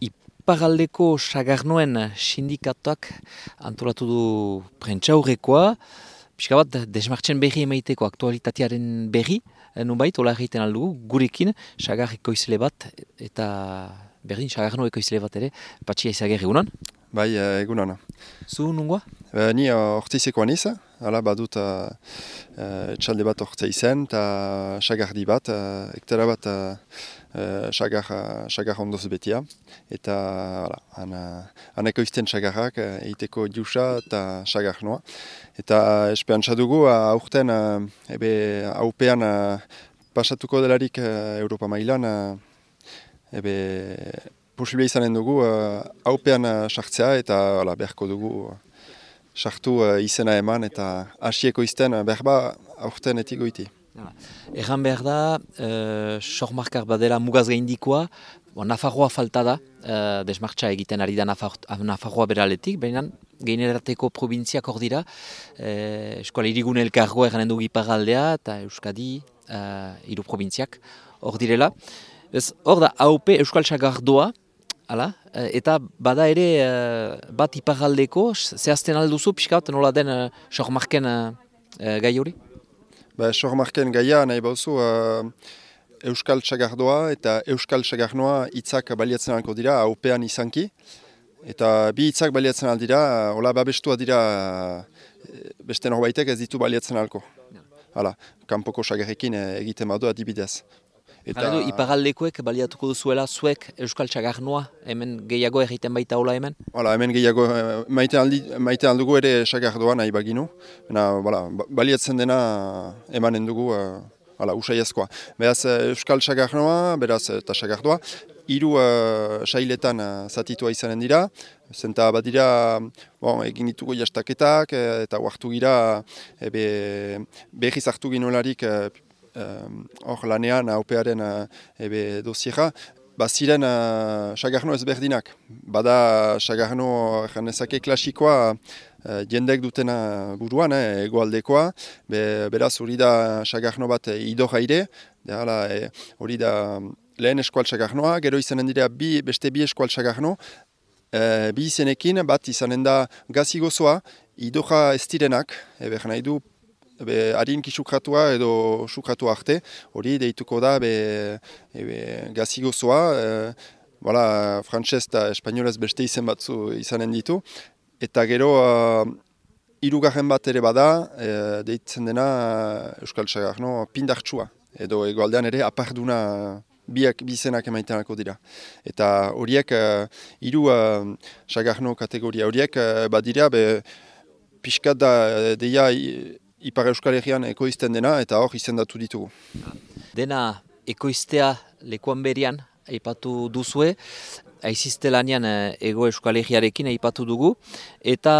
Iparaldeko sagarnoen sindikatuak antolatu du prentsaurrekoa, pixka bat desmartzen berri emaiteko aktualitatearen berri, eh, nubait, hola egiten aldugu, gurekin, sagar ekoizle bat, eta berdin, sagarno ekoizle bat ere, patxia izager egunan? Bai, eh, egunan. Zu nungoa? E, ni orteizekoan niz, hala badut uh, txalde bat orte izen, eta sagardi bat, uh, ektera bat uh, sagar, sagar ondoz betia. Eta hala, han, han ekoizten sagarrak, eiteko diusa eta sagar noa. Eta espeantza dugu, aurten, uh, ebe haupean uh, pasatuko delarik uh, Europa mailan, uh, ebe posible izanen dugu uh, sartzea eta hala, beharko dugu sartu uh, izena eman eta hasieko izten uh, berba aurten etiko iti. Egan behar da, uh, sormarkar badela mugaz gaindikoa, bon, Nafarroa falta da, uh, desmartza egiten ari da Nafar, Nafarroa beraletik, baina gainerateko provintziak hor dira, uh, eskola irigune elkargoa eganen dugu ipagaldea eta Euskadi uh, iru provintziak hor direla. Hor da, AOP Euskal Sagardoa, Hala, eh, eta bada ere uh, bat iparaldeko, zehazten alduzu pixka nola den uh, sormarken uh, gai hori? Ba, sormarken gaia nahi bauzu uh, Euskal Txagardoa eta Euskal Txagarnoa hitzak baliatzen alko dira, haupean izanki. Eta bi hitzak baliatzen aldira, hola babestua dira beste norbaitek ez ditu baliatzen alko. Hala, kanpoko sagarrekin egiten badu adibidez. Eta du, ipagaldekoek baliatuko duzuela zuek Euskal Txagarnoa hemen gehiago egiten baita hola hemen? Hala, hemen gehiago eh, maite, aldi, maite aldugu ere Txagardoa nahi baginu. Bena, bala, baliatzen dena emanen dugu uh, hala, usaiazkoa. Beraz eh, Euskal Txagarnoa, beraz eta Txagardoa, hiru uh, sailetan uh, zatitua izanen dira. Zenta bat dira, bon, egin ditugu jastaketak eta huartu gira ebe, behiz hartu ginolarik hor lanean aupearen uh, ebe dosiera, baziren uh, sagarno ezberdinak. Bada sagarno janezake klasikoa uh, jendek dutena buruan, eh, egoaldekoa, Be, beraz hori da sagarno bat idor haire, hori da lehen eskual sagarnoa, gero izanen dira bi, beste bi eskual sagarno, uh, bi izenekin bat izanen da gazigozoa, idoja ez direnak, ebe nahi du be, harin kisukratua edo sukratu arte, hori deituko da be, be, gazigozoa, e, voilà, frantxez eta espainolez beste izen batzu izanen ditu, eta gero uh, irugarren bat ere bada, e, deitzen dena Euskal Txagar, no? pindartsua, edo egoaldean ere aparduna biak bizenak emaitenako dira. Eta horiek, uh, iru uh, kategoria horiek, uh, badira, be, pixkat da, deia, Ipar Euskal Herrian ekoizten dena eta hor izendatu ditugu. Dena ekoiztea lekuan berian, aipatu duzue, aizizte lanian eh, ego Euskal Herriarekin aipatu dugu, eta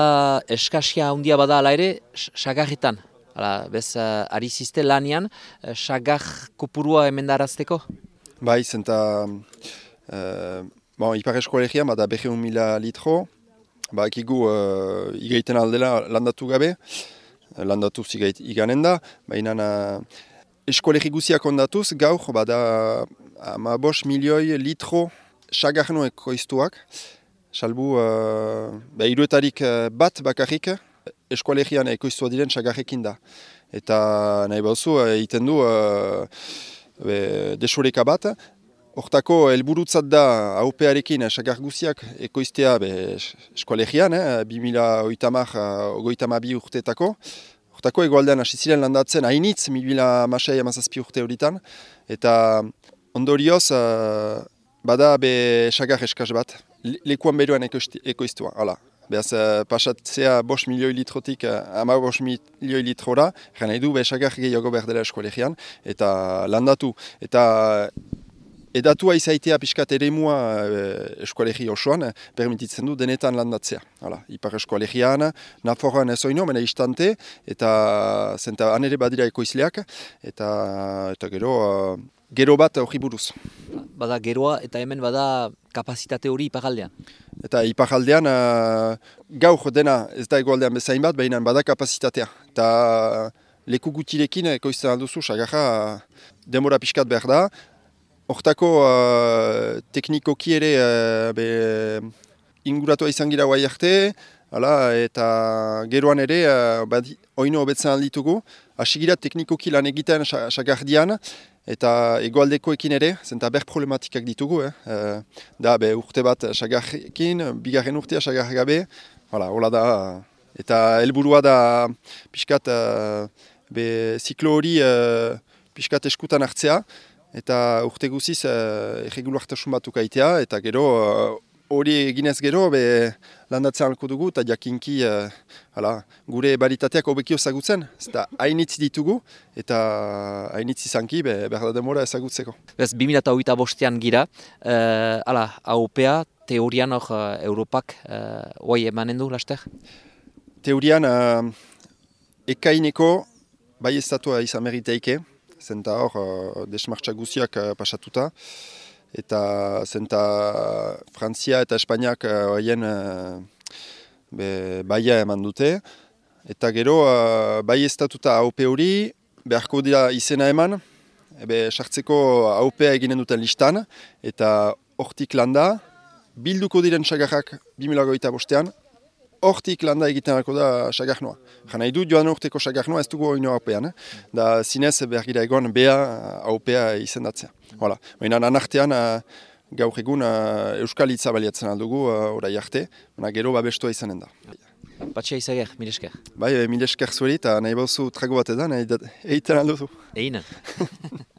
eskasia handia bada ala ere, sagarritan. Hala, bez, uh, ari zizte lanian, uh, sagar kopurua emendarazteko? Bai, zenta, uh, bon, Ipar Euskal Herrian bada behiun mila litro, ba, ekigu uh, igaiten aldela landatu gabe, landatu zigait iganen da, baina eskolegi guziak ondatuz, gaur, bada ama bos milioi litro sagarno ekoiztuak, salbu uh, ba, iruetarik uh, bat bakarrik eskolegian ekoiztua diren sagarrekin da. Eta nahi bauzu, egiten du uh, desoreka bat, Hortako, helburutzat da AOP-arekin sagar guziak ekoiztea be, eskolegian, eh, 2008-2008 urteetako. Hortako, egoaldean hasi ziren landatzen hainitz, 2008 amazazpi urte horitan. Eta ondorioz, uh, bada be sagar eskaz bat, lekuan beruan ekoiztua. Hala. Beaz, uh, pasatzea bos milioi litrotik, uh, ama bos milioi litrora, jena edu be sagar gehiago berdela eskolegian, eta landatu. Eta Edatua izaitea pixkat ere mua e, eskualegi osoan, permititzen du denetan landatzea. Hala, ipar eskualegian, naforran ez oino, mena istante, eta zenta anere badira ekoizleak, eta, eta gero, gero bat hori buruz. Bada geroa eta hemen bada kapazitate hori iparaldean? Eta iparaldean, uh, gaur dena ez da egoaldean bezain bat, baina bada kapazitatea. Eta leku gutirekin ekoizten alduzu, sagarra demora pixkat behar da, Hortako uh, teknikoki ere uh, be, inguratua izan gira guai arte, hala, eta geroan ere, uh, badi, oino hobetzen alditugu, hasi teknikoki lan egiten sagardian, eta egoaldekoekin ere, zenta ber problematikak ditugu, eh? Uh, da, be, urte bat sagarrekin, bigarren urtea sagar gabe, hala, hola da, eta helburua da, pixkat, uh, be, ziklo hori, uh, pixkat eskutan hartzea, eta urte guziz uh, erregulartasun batuk aitea, eta gero uh, hori eginez gero be landatzen alko dugu, eta jakinki uh, hala, gure baritateak hobekio ezagutzen, eta hainitz ditugu, eta hainitz izanki be, behar da demora ezagutzeko. Bez, 2008 bostean gira, uh, ala, AOPA, teorian hor uh, Europak, uh, emanen du, laster? Teorian, uh, ekaineko, bai estatua izan meriteike, zenta hor uh, desmartxa guziak uh, pasatuta. Eta zenta Frantzia eta Espainiak haien uh, uh, baia eman dute. Eta gero, uh, bai estatuta AOP hori, beharko dira izena eman, ebe sartzeko AOPa eginen duten listan, eta hortik landa, bilduko diren sagarrak 2008 bostean, hortik landa egiten alko da sagarnoa. Jana idu joan urteko sagarnoa ez dugu oino haupean, eh? da zinez behar gira egon bea haupea izendatzea. Hala, baina nanartean uh, gaur egun uh, euskal hitza baliatzen aldugu orai arte, baina gero babestua izanen da. Patxia izager, milesker. Bai, milesker zueri eta nahi bauzu trago bat edan, egiten alduzu. Einen.